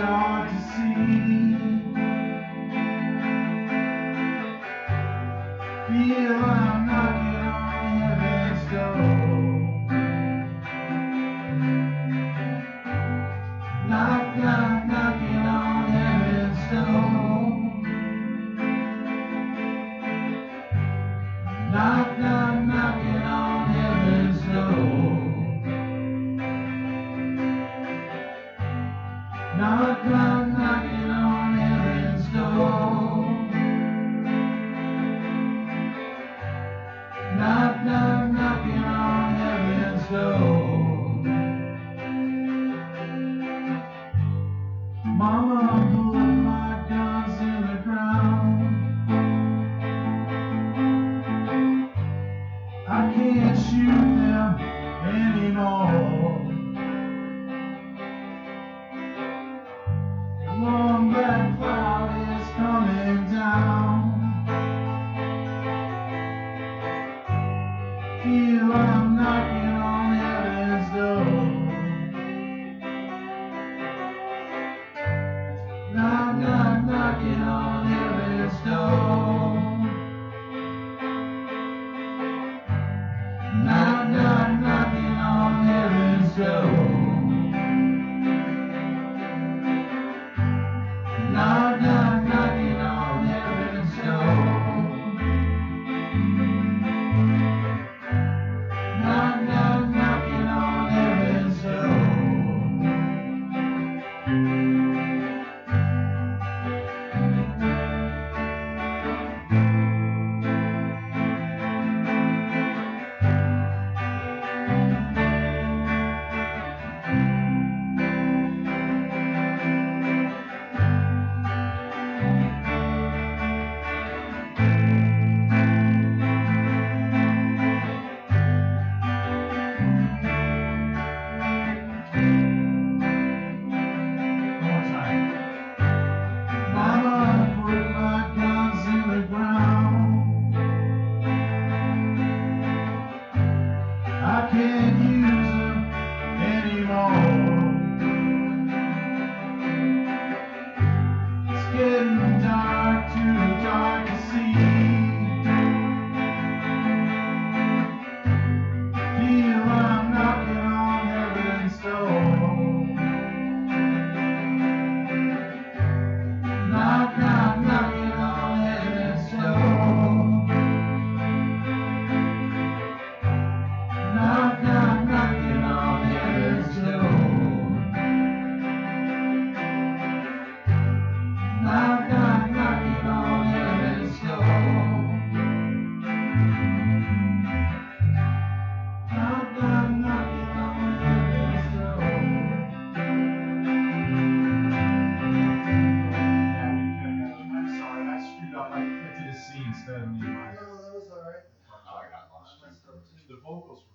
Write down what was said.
hard to see. Feel I'm knocking on heaven's door. Knock, knock, knocking on heaven's door. Knock, knock, Knock, knock, Feel I'm knocking